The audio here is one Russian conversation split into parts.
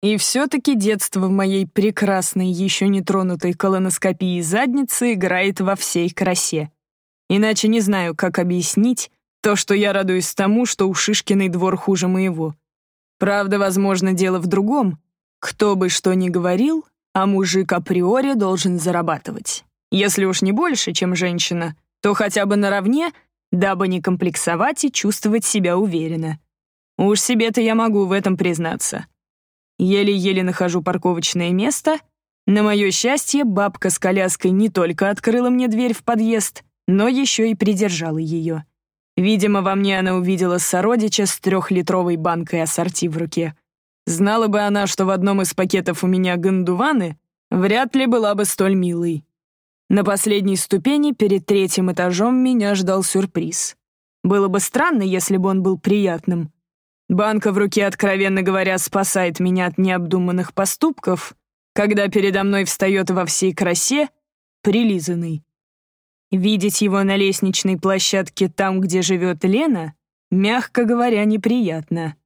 И все-таки детство в моей прекрасной, еще не тронутой колоноскопией задницы играет во всей красе. Иначе не знаю, как объяснить то, что я радуюсь тому, что у Шишкиной двор хуже моего. Правда, возможно, дело в другом. Кто бы что ни говорил, а мужик априори должен зарабатывать. Если уж не больше, чем женщина, то хотя бы наравне, дабы не комплексовать и чувствовать себя уверенно. Уж себе-то я могу в этом признаться. Еле-еле нахожу парковочное место. На мое счастье, бабка с коляской не только открыла мне дверь в подъезд, но еще и придержала ее. Видимо, во мне она увидела сородича с трехлитровой банкой ассорти в руке. Знала бы она, что в одном из пакетов у меня гандуваны, вряд ли была бы столь милой. На последней ступени перед третьим этажом меня ждал сюрприз. Было бы странно, если бы он был приятным. Банка в руке, откровенно говоря, спасает меня от необдуманных поступков, когда передо мной встает во всей красе прилизанный. Видеть его на лестничной площадке там, где живет Лена, мягко говоря, неприятно.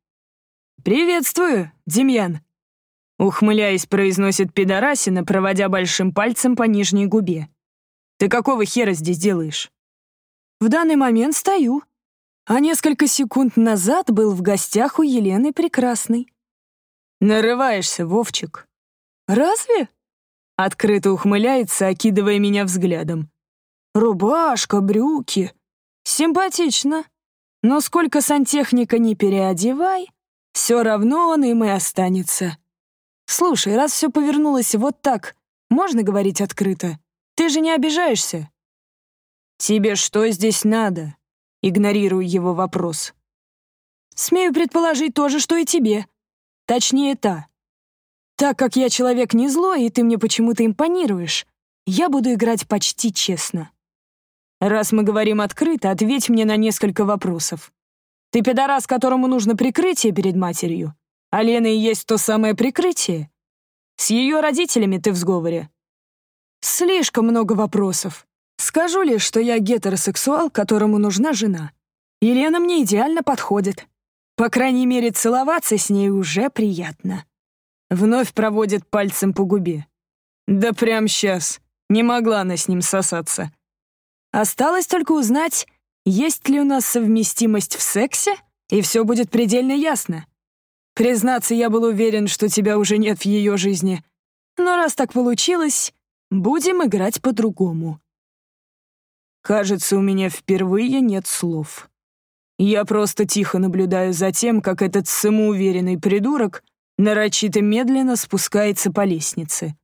«Приветствую, Демьян!» Ухмыляясь, произносит пидорасина, проводя большим пальцем по нижней губе. «Ты какого хера здесь делаешь?» «В данный момент стою. А несколько секунд назад был в гостях у Елены Прекрасной». «Нарываешься, Вовчик». «Разве?» Открыто ухмыляется, окидывая меня взглядом. Рубашка, брюки. Симпатично. Но сколько сантехника не переодевай, все равно он им и останется. Слушай, раз все повернулось вот так, можно говорить открыто? Ты же не обижаешься? Тебе что здесь надо? Игнорирую его вопрос. Смею предположить то же, что и тебе. Точнее, та. Так как я человек не злой, и ты мне почему-то импонируешь, я буду играть почти честно. Раз мы говорим открыто, ответь мне на несколько вопросов. Ты пидорас, которому нужно прикрытие перед матерью? А Лена и есть то самое прикрытие? С ее родителями ты в сговоре? Слишком много вопросов. Скажу лишь, что я гетеросексуал, которому нужна жена. И Лена мне идеально подходит. По крайней мере, целоваться с ней уже приятно. Вновь проводит пальцем по губе. Да прям сейчас. Не могла она с ним сосаться. Осталось только узнать, есть ли у нас совместимость в сексе, и все будет предельно ясно. Признаться, я был уверен, что тебя уже нет в ее жизни. Но раз так получилось, будем играть по-другому. Кажется, у меня впервые нет слов. Я просто тихо наблюдаю за тем, как этот самоуверенный придурок нарочито медленно спускается по лестнице.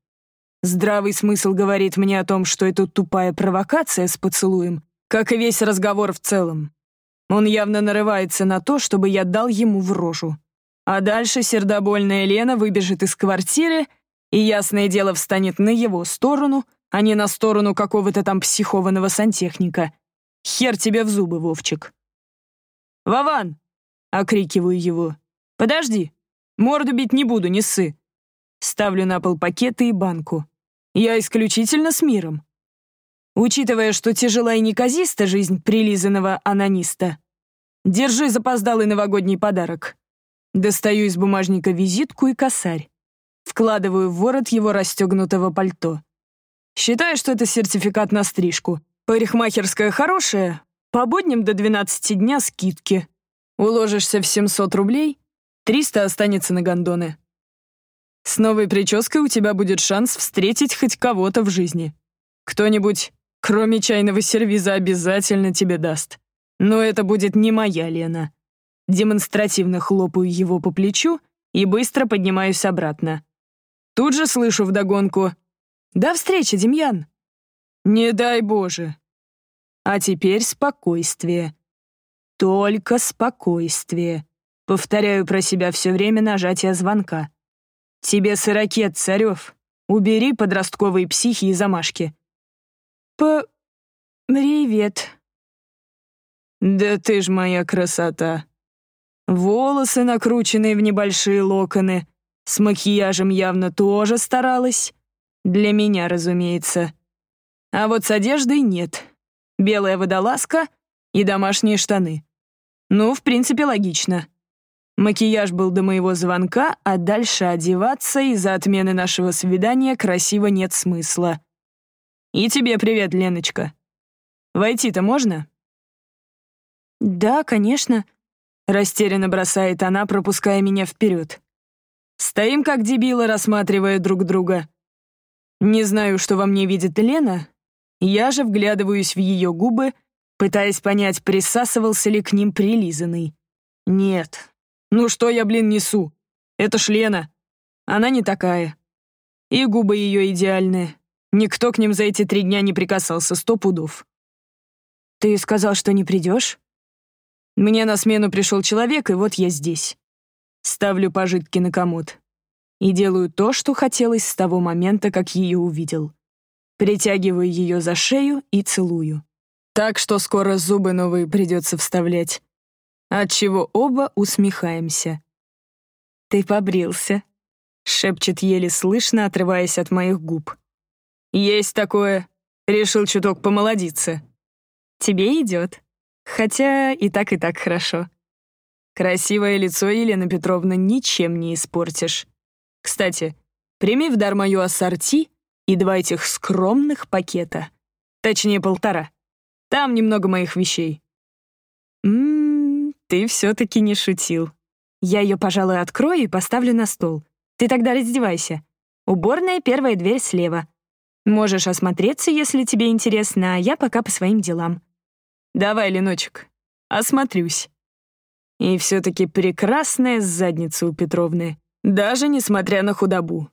Здравый смысл говорит мне о том, что это тупая провокация с поцелуем, как и весь разговор в целом. Он явно нарывается на то, чтобы я дал ему в рожу. А дальше сердобольная Лена выбежит из квартиры и, ясное дело, встанет на его сторону, а не на сторону какого-то там психованного сантехника. Хер тебе в зубы, Вовчик. «Вован!» — окрикиваю его. «Подожди! Морду бить не буду, не ссы!» Ставлю на пол пакеты и банку. Я исключительно с миром. Учитывая, что тяжела и неказиста жизнь прилизанного анониста, держи запоздалый новогодний подарок. Достаю из бумажника визитку и косарь. Вкладываю в ворот его расстегнутого пальто. Считаю, что это сертификат на стрижку. Парикмахерская хорошая, по будням до 12 дня скидки. Уложишься в 700 рублей, 300 останется на гондоны. С новой прической у тебя будет шанс встретить хоть кого-то в жизни. Кто-нибудь, кроме чайного сервиза, обязательно тебе даст. Но это будет не моя Лена. Демонстративно хлопаю его по плечу и быстро поднимаюсь обратно. Тут же слышу вдогонку «До встречи, Демьян!» «Не дай Боже!» А теперь спокойствие. Только спокойствие. Повторяю про себя все время нажатия звонка. «Тебе сорокет, Царев. Убери подростковые психи и замашки». «П... привет». «Да ты ж моя красота». Волосы, накрученные в небольшие локоны, с макияжем явно тоже старалась. Для меня, разумеется. А вот с одеждой нет. Белая водолазка и домашние штаны. Ну, в принципе, логично. Макияж был до моего звонка, а дальше одеваться из-за отмены нашего свидания красиво нет смысла. И тебе привет, Леночка. Войти-то можно? Да, конечно. Растерянно бросает она, пропуская меня вперед. Стоим как дебилы, рассматривая друг друга. Не знаю, что во мне видит Лена. Я же вглядываюсь в ее губы, пытаясь понять, присасывался ли к ним прилизанный. Нет, ну что я, блин, несу? Это ж Лена. Она не такая. И губы ее идеальные. Никто к ним за эти три дня не прикасался, сто пудов. Ты сказал, что не придешь? Мне на смену пришел человек, и вот я здесь. Ставлю пожитки на комод. И делаю то, что хотелось с того момента, как ее увидел. Притягиваю ее за шею и целую. Так что скоро зубы новые придется вставлять отчего оба усмехаемся. «Ты побрился», — шепчет еле слышно, отрываясь от моих губ. «Есть такое. Решил чуток помолодиться». «Тебе идет. Хотя и так, и так хорошо». Красивое лицо Елена Петровна ничем не испортишь. Кстати, прими в дар мою ассорти и два этих скромных пакета. Точнее, полтора. Там немного моих вещей. Ммм, ты все-таки не шутил. Я ее, пожалуй, открою и поставлю на стол. Ты тогда раздевайся. Уборная, первая дверь слева. Можешь осмотреться, если тебе интересно, а я пока по своим делам. Давай, Леночек, осмотрюсь. И все-таки прекрасная задница у Петровны, даже несмотря на худобу.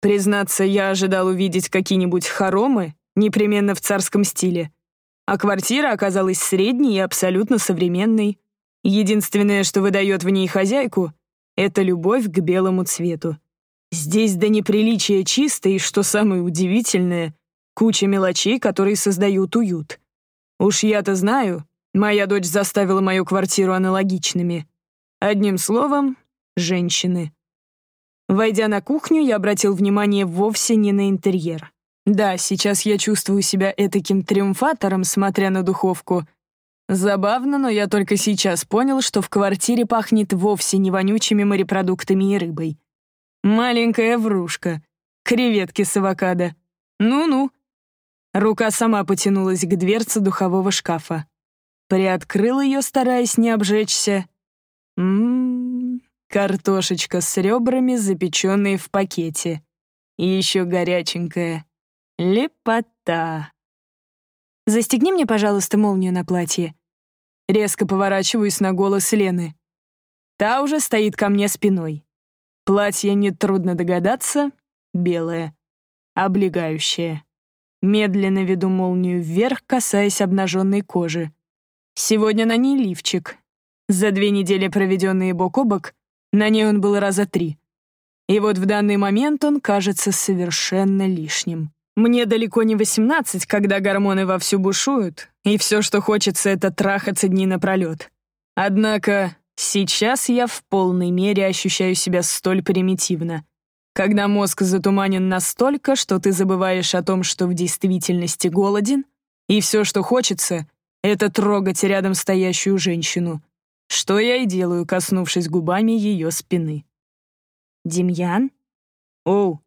Признаться, я ожидал увидеть какие-нибудь хоромы, непременно в царском стиле, а квартира оказалась средней и абсолютно современной. Единственное, что выдает в ней хозяйку, это любовь к белому цвету. Здесь до неприличия чисто, и, что самое удивительное, куча мелочей, которые создают уют. Уж я-то знаю, моя дочь заставила мою квартиру аналогичными. Одним словом, женщины. Войдя на кухню, я обратил внимание вовсе не на интерьер. Да, сейчас я чувствую себя этаким триумфатором, смотря на духовку. Забавно, но я только сейчас понял, что в квартире пахнет вовсе не вонючими морепродуктами и рыбой. Маленькая врушка. Креветки с авокадо. Ну-ну. Рука сама потянулась к дверце духового шкафа. Приоткрыл ее, стараясь не обжечься. Ммм, картошечка с ребрами, запеченные в пакете. И еще горяченькая. Лепота. «Застегни мне, пожалуйста, молнию на платье». Резко поворачиваюсь на голос Лены. Та уже стоит ко мне спиной. Платье, нетрудно догадаться, белое, облегающее. Медленно веду молнию вверх, касаясь обнаженной кожи. Сегодня на ней лифчик. За две недели, проведенные бок о бок, на ней он был раза три. И вот в данный момент он кажется совершенно лишним. Мне далеко не 18, когда гормоны вовсю бушуют, и все, что хочется, это трахаться дни напролет. Однако сейчас я в полной мере ощущаю себя столь примитивно. Когда мозг затуманен настолько, что ты забываешь о том, что в действительности голоден, и все, что хочется, это трогать рядом стоящую женщину, что я и делаю, коснувшись губами ее спины. «Демьян?» «Оу,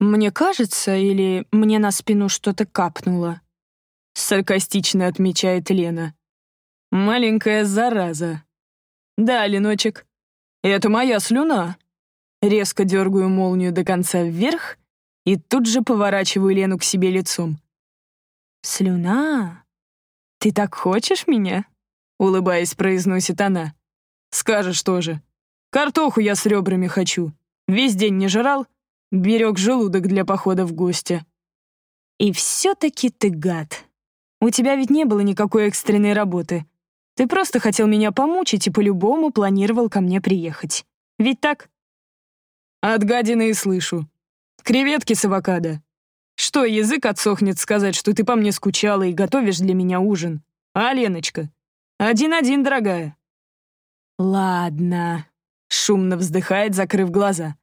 «Мне кажется, или мне на спину что-то капнуло?» Саркастично отмечает Лена. «Маленькая зараза». «Да, Леночек, это моя слюна». Резко дергаю молнию до конца вверх и тут же поворачиваю Лену к себе лицом. «Слюна? Ты так хочешь меня?» Улыбаясь, произносит она. «Скажешь тоже. Картоху я с ребрами хочу. Весь день не жрал, Берег желудок для похода в гости. И все-таки ты гад. У тебя ведь не было никакой экстренной работы. Ты просто хотел меня помучить и по-любому планировал ко мне приехать. Ведь так? От гадины и слышу. Креветки с авокадо. Что, язык отсохнет сказать, что ты по мне скучала и готовишь для меня ужин? А, Леночка? Один-один, дорогая. Ладно. Шумно вздыхает, закрыв глаза.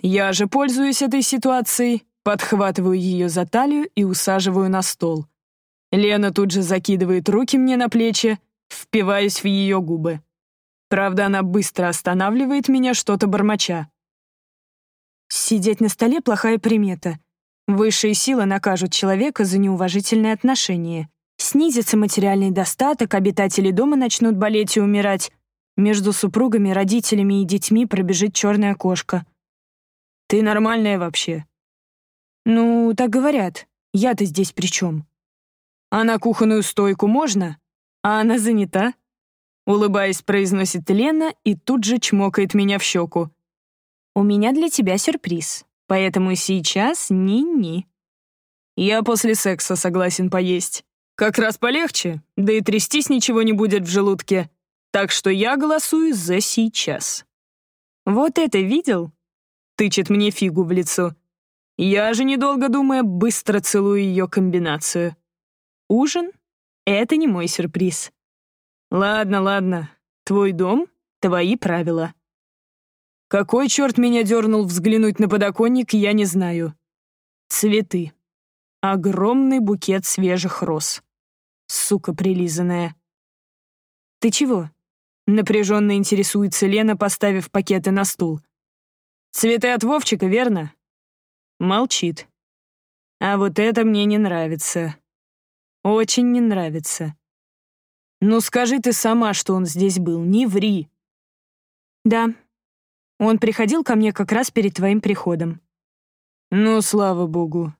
Я же пользуюсь этой ситуацией, подхватываю ее за талию и усаживаю на стол. Лена тут же закидывает руки мне на плечи, впиваюсь в ее губы. Правда, она быстро останавливает меня, что-то бормоча. Сидеть на столе — плохая примета. Высшие силы накажут человека за неуважительное отношение. Снизится материальный достаток, обитатели дома начнут болеть и умирать. Между супругами, родителями и детьми пробежит черная кошка. Ты нормальная вообще? Ну, так говорят. Я-то здесь при чем? А на кухонную стойку можно? А она занята? Улыбаясь, произносит Лена и тут же чмокает меня в щеку. «У меня для тебя сюрприз, поэтому сейчас ни-ни». Я после секса согласен поесть. Как раз полегче, да и трястись ничего не будет в желудке. Так что я голосую за сейчас. «Вот это видел?» — тычет мне фигу в лицо. Я же, недолго думая, быстро целую ее комбинацию. Ужин — это не мой сюрприз. Ладно, ладно, твой дом — твои правила. Какой черт меня дернул взглянуть на подоконник, я не знаю. Цветы. Огромный букет свежих роз. Сука прилизанная. «Ты чего?» — напряженно интересуется Лена, поставив пакеты на стул. «Цветы от Вовчика, верно?» Молчит. «А вот это мне не нравится. Очень не нравится. Ну скажи ты сама, что он здесь был, не ври». «Да, он приходил ко мне как раз перед твоим приходом». «Ну, слава богу».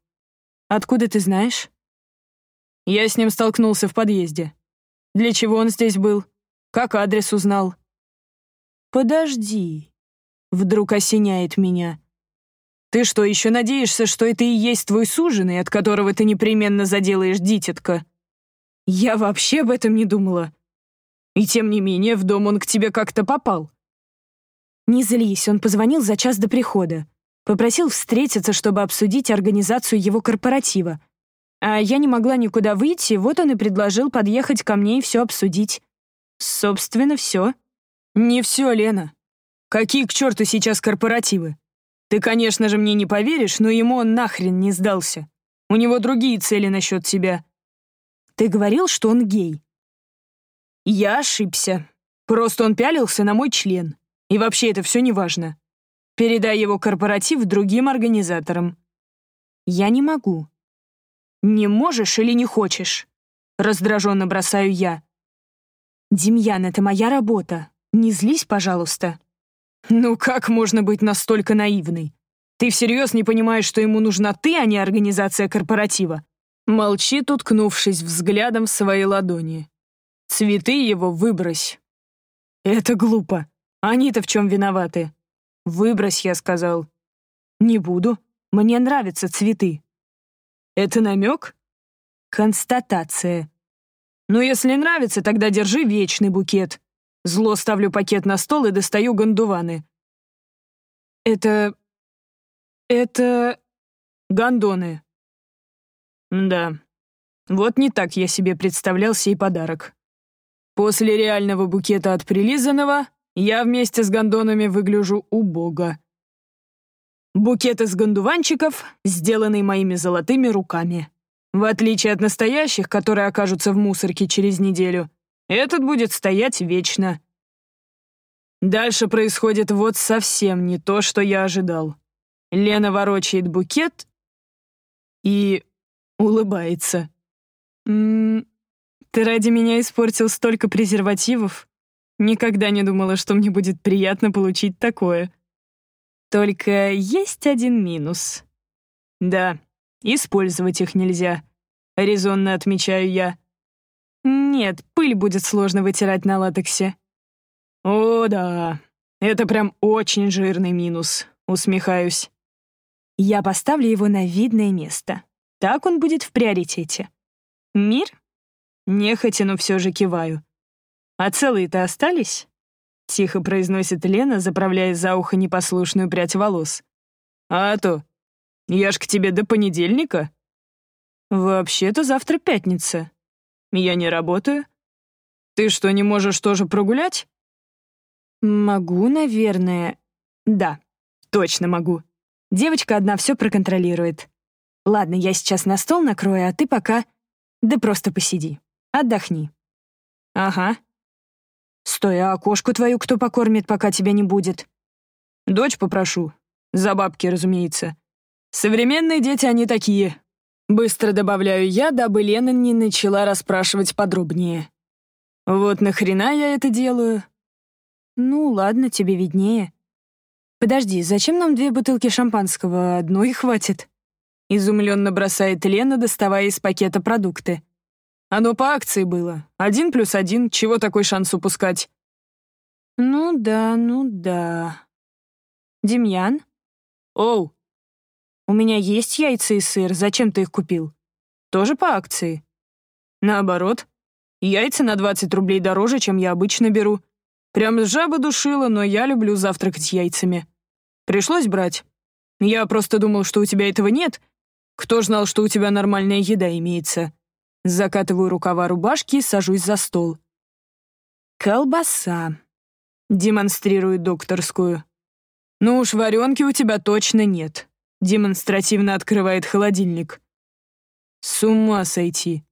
«Откуда ты знаешь?» «Я с ним столкнулся в подъезде. Для чего он здесь был? Как адрес узнал?» «Подожди», — вдруг осеняет меня. «Ты что, еще надеешься, что это и есть твой суженый, от которого ты непременно заделаешь дитятка?» «Я вообще об этом не думала. И тем не менее, в дом он к тебе как-то попал». «Не злись, он позвонил за час до прихода. Попросил встретиться, чтобы обсудить организацию его корпоратива. А я не могла никуда выйти, вот он и предложил подъехать ко мне и все обсудить. Собственно, все. Не все, Лена. Какие к черту сейчас корпоративы? Ты, конечно же, мне не поверишь, но ему он нахрен не сдался. У него другие цели насчет тебя. Ты говорил, что он гей. Я ошибся. Просто он пялился на мой член. И вообще это все неважно. Передай его корпоратив другим организаторам. Я не могу. Не можешь или не хочешь? Раздраженно бросаю я. Демьян, это моя работа. Не злись, пожалуйста. Ну как можно быть настолько наивной? Ты всерьез не понимаешь, что ему нужна ты, а не организация корпоратива? Молчит, уткнувшись взглядом в свои ладони. Цветы его выбрось. Это глупо. Они-то в чем виноваты? Выбрось, я сказал. Не буду. Мне нравятся цветы. Это намек? Констатация. Ну, если нравится, тогда держи вечный букет. Зло ставлю пакет на стол и достаю гондуваны. Это... это... гондоны. Да. Вот не так я себе представлял сей подарок. После реального букета от прилизанного я вместе с гондонами выгляжу убого. Букет из гондуванчиков, сделанный моими золотыми руками. В отличие от настоящих, которые окажутся в мусорке через неделю, этот будет стоять вечно. Дальше происходит вот совсем не то, что я ожидал. Лена ворочает букет и улыбается. «М -м, «Ты ради меня испортил столько презервативов?» Никогда не думала, что мне будет приятно получить такое. Только есть один минус. Да, использовать их нельзя. Резонно отмечаю я. Нет, пыль будет сложно вытирать на латексе. О, да, это прям очень жирный минус, усмехаюсь. Я поставлю его на видное место. Так он будет в приоритете. Мир? Нехотя, но все же киваю. «А целые-то остались?» — тихо произносит Лена, заправляя за ухо непослушную прядь волос. «А то, я ж к тебе до понедельника». «Вообще-то завтра пятница. Я не работаю. Ты что, не можешь тоже прогулять?» «Могу, наверное. Да, точно могу. Девочка одна все проконтролирует. Ладно, я сейчас на стол накрою, а ты пока... Да просто посиди. Отдохни». Ага. Стой, а кошку твою кто покормит, пока тебя не будет? Дочь попрошу. За бабки, разумеется. Современные дети, они такие. Быстро добавляю я, дабы Лена не начала расспрашивать подробнее. Вот нахрена я это делаю? Ну, ладно, тебе виднее. Подожди, зачем нам две бутылки шампанского? Одной хватит. Изумленно бросает Лена, доставая из пакета продукты. Оно по акции было. Один плюс один, чего такой шанс упускать? Ну да, ну да. Демьян? Оу. У меня есть яйца и сыр, зачем ты их купил? Тоже по акции? Наоборот. Яйца на 20 рублей дороже, чем я обычно беру. Прям жаба душила, но я люблю завтракать яйцами. Пришлось брать. Я просто думал, что у тебя этого нет. Кто ж знал, что у тебя нормальная еда имеется? Закатываю рукава рубашки и сажусь за стол. «Колбаса», — демонстрирует докторскую. «Ну уж варенки у тебя точно нет», — демонстративно открывает холодильник. «С ума сойти».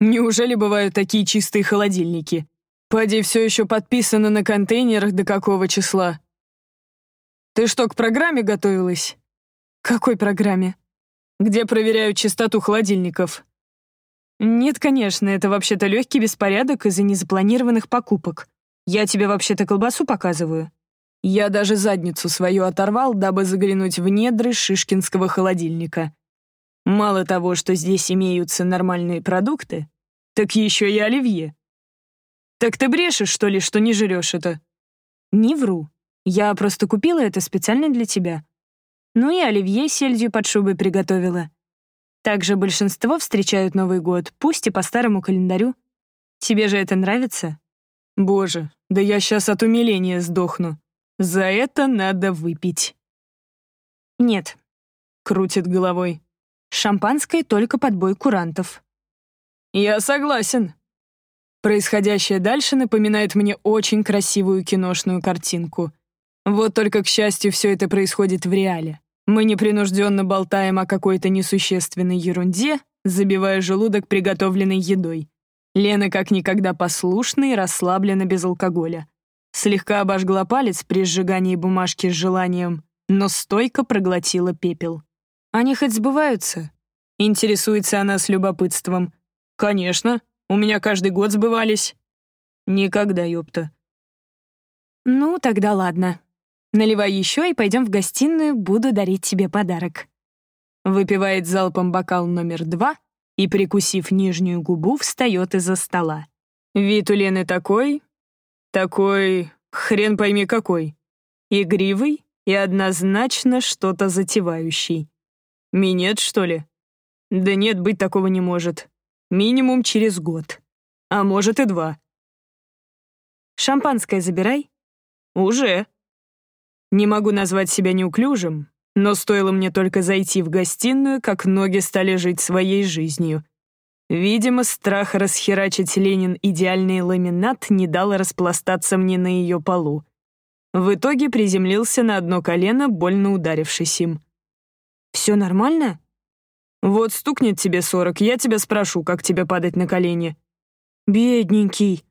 Неужели бывают такие чистые холодильники? Пади все еще подписано на контейнерах до какого числа? Ты что, к программе готовилась? Какой программе? Где проверяют чистоту холодильников. «Нет, конечно, это вообще-то легкий беспорядок из-за незапланированных покупок. Я тебе вообще-то колбасу показываю». Я даже задницу свою оторвал, дабы заглянуть в недры шишкинского холодильника. Мало того, что здесь имеются нормальные продукты, так еще и оливье. Так ты брешешь, что ли, что не жрешь это? Не вру. Я просто купила это специально для тебя. Ну и оливье сельдью под шубой приготовила. Также большинство встречают Новый год, пусть и по старому календарю. Тебе же это нравится? Боже, да я сейчас от умиления сдохну. За это надо выпить. Нет, крутит головой. Шампанское только под бой курантов. Я согласен. Происходящее дальше напоминает мне очень красивую киношную картинку. Вот только, к счастью, все это происходит в реале. Мы непринужденно болтаем о какой-то несущественной ерунде, забивая желудок приготовленной едой. Лена как никогда послушна и расслаблена без алкоголя. Слегка обожгла палец при сжигании бумажки с желанием, но стойко проглотила пепел. «Они хоть сбываются?» Интересуется она с любопытством. «Конечно, у меня каждый год сбывались». «Никогда, ёпта». «Ну, тогда ладно», Наливай еще и пойдем в гостиную, буду дарить тебе подарок». Выпивает залпом бокал номер два и, прикусив нижнюю губу, встает из-за стола. Вид у Лены такой... Такой... хрен пойми какой. Игривый и однозначно что-то затевающий. Минет, что ли? Да нет, быть такого не может. Минимум через год. А может и два. «Шампанское забирай». «Уже», не могу назвать себя неуклюжим, но стоило мне только зайти в гостиную, как ноги стали жить своей жизнью. Видимо, страх расхерачить Ленин идеальный ламинат не дал распластаться мне на ее полу. В итоге приземлился на одно колено, больно ударившись им. «Все нормально?» «Вот стукнет тебе сорок, я тебя спрошу, как тебе падать на колени». «Бедненький»,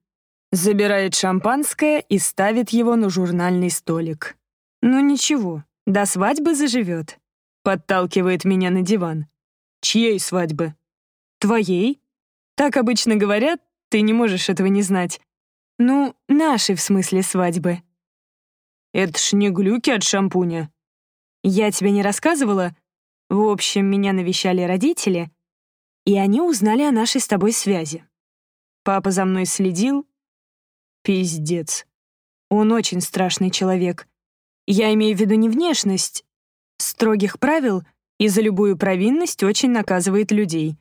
забирает шампанское и ставит его на журнальный столик. «Ну ничего, до свадьбы заживет», — подталкивает меня на диван. «Чьей свадьбы?» «Твоей?» «Так обычно говорят, ты не можешь этого не знать. Ну, нашей в смысле свадьбы». «Это ж не глюки от шампуня». «Я тебе не рассказывала?» В общем, меня навещали родители, и они узнали о нашей с тобой связи. Папа за мной следил. Пиздец. Он очень страшный человек. Я имею в виду не внешность, строгих правил и за любую провинность очень наказывает людей.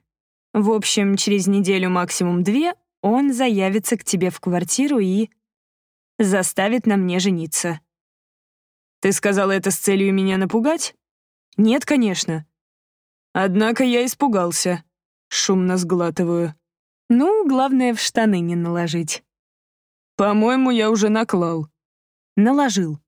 В общем, через неделю максимум две он заявится к тебе в квартиру и заставит на мне жениться. Ты сказала это с целью меня напугать? Нет, конечно. Однако я испугался. Шумно сглатываю. Ну, главное, в штаны не наложить. По-моему, я уже наклал. Наложил.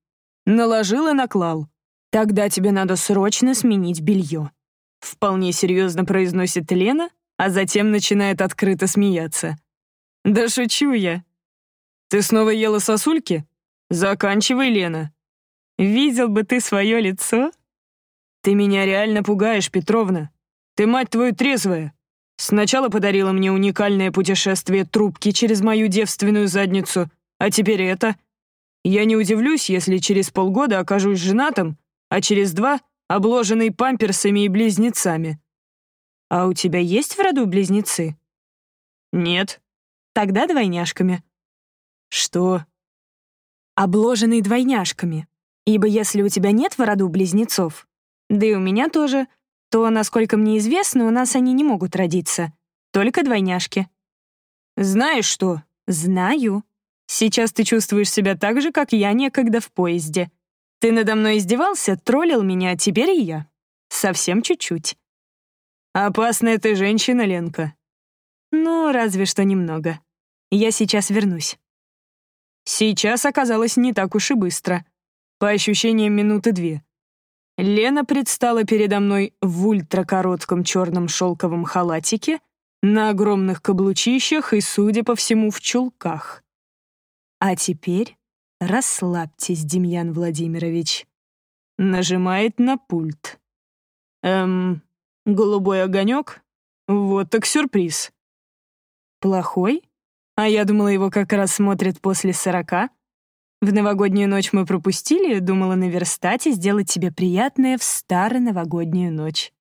Наложил и наклал. Тогда тебе надо срочно сменить белье. Вполне серьезно произносит Лена, а затем начинает открыто смеяться. Да шучу я. Ты снова ела сосульки? Заканчивай, Лена. Видел бы ты свое лицо. Ты меня реально пугаешь, Петровна. Ты, мать твою, трезвая. Сначала подарила мне уникальное путешествие трубки через мою девственную задницу, а теперь это. Я не удивлюсь, если через полгода окажусь женатым, а через два — обложенный памперсами и близнецами. А у тебя есть в роду близнецы? Нет. Тогда двойняшками. Что? Обложенный двойняшками. Ибо если у тебя нет в роду близнецов, да и у меня тоже, то, насколько мне известно, у нас они не могут родиться. Только двойняшки. Знаешь что? Знаю. Сейчас ты чувствуешь себя так же, как я некогда в поезде. Ты надо мной издевался, троллил меня, а теперь и я. Совсем чуть-чуть. Опасная ты женщина, Ленка. Ну, разве что немного. Я сейчас вернусь. Сейчас оказалось не так уж и быстро. По ощущениям, минуты две. Лена предстала передо мной в ультракоротком черном шелковом халатике, на огромных каблучищах и, судя по всему, в чулках. А теперь расслабьтесь, Демьян Владимирович. Нажимает на пульт. Эм, голубой огонек? Вот так сюрприз. Плохой? А я думала, его как раз смотрят после сорока. В новогоднюю ночь мы пропустили, думала наверстать и сделать тебе приятное в старую новогоднюю ночь.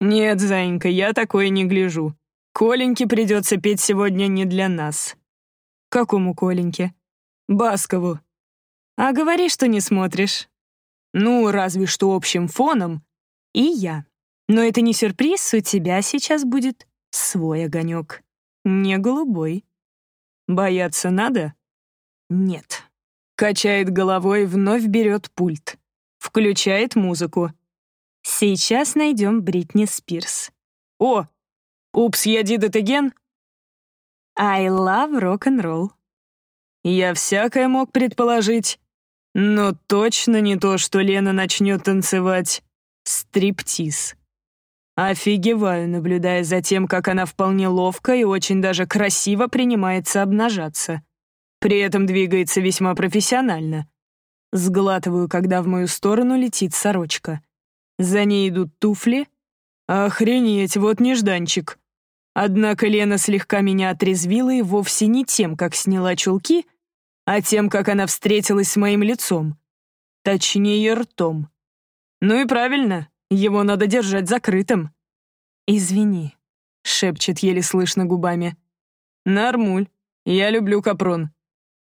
Нет, Занька, я такое не гляжу. Коленьке придется петь сегодня не для нас. Какому Коленьке? Баскову. А говори, что не смотришь. Ну, разве что общим фоном. И я. Но это не сюрприз, у тебя сейчас будет свой огонек. Не голубой. Бояться надо? Нет. Качает головой, вновь берет пульт. Включает музыку. Сейчас найдем Бритни Спирс. О! Упс, я again? I love rock-and-roll. Я всякое мог предположить, но точно не то, что Лена начнет танцевать стриптиз. Офигеваю, наблюдая за тем, как она вполне ловко и очень даже красиво принимается обнажаться. При этом двигается весьма профессионально. Сглатываю, когда в мою сторону летит сорочка. За ней идут туфли. Охренеть, вот нежданчик. Однако Лена слегка меня отрезвила и вовсе не тем, как сняла чулки, а тем, как она встретилась с моим лицом. Точнее, ртом. Ну и правильно, его надо держать закрытым. «Извини», — шепчет еле слышно губами. «Нормуль, я люблю капрон.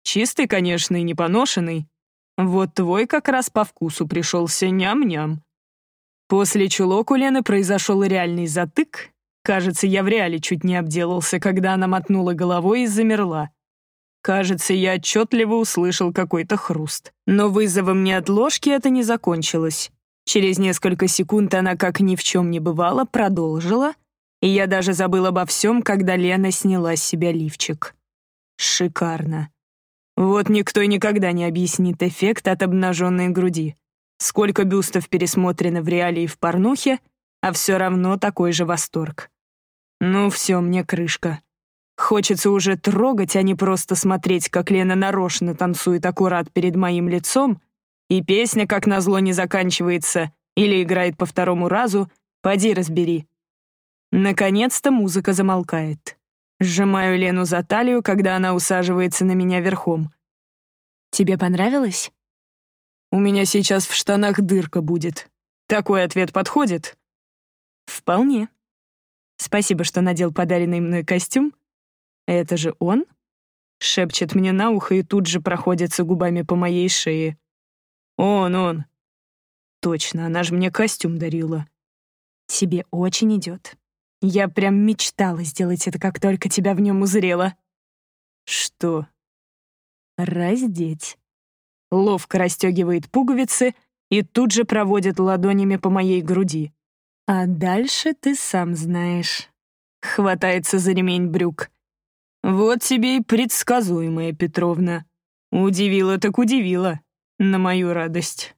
Чистый, конечно, и не поношенный. Вот твой как раз по вкусу пришелся ням-ням. После чулок у Лены произошел реальный затык. Кажется, я в реале чуть не обделался, когда она мотнула головой и замерла. Кажется, я отчетливо услышал какой-то хруст. Но вызовом неотложки это не закончилось. Через несколько секунд она, как ни в чем не бывало, продолжила, и я даже забыл обо всем, когда Лена сняла с себя лифчик. Шикарно. Вот никто никогда не объяснит эффект от обнаженной груди. Сколько бюстов пересмотрено в реале и в порнухе, а все равно такой же восторг. Ну все, мне крышка. Хочется уже трогать, а не просто смотреть, как Лена нарочно танцует аккурат перед моим лицом, и песня, как назло, не заканчивается или играет по второму разу, поди разбери. Наконец-то музыка замолкает. Сжимаю Лену за талию, когда она усаживается на меня верхом. «Тебе понравилось?» «У меня сейчас в штанах дырка будет. Такой ответ подходит?» «Вполне. Спасибо, что надел подаренный мной костюм. Это же он?» Шепчет мне на ухо и тут же проходится губами по моей шее. «Он, он!» «Точно, она же мне костюм дарила». «Тебе очень идет. Я прям мечтала сделать это, как только тебя в нем узрела. Что? Раздеть. Ловко расстегивает пуговицы и тут же проводит ладонями по моей груди. А дальше ты сам знаешь. Хватается за ремень брюк. Вот тебе и предсказуемая Петровна. Удивила так удивила, на мою радость.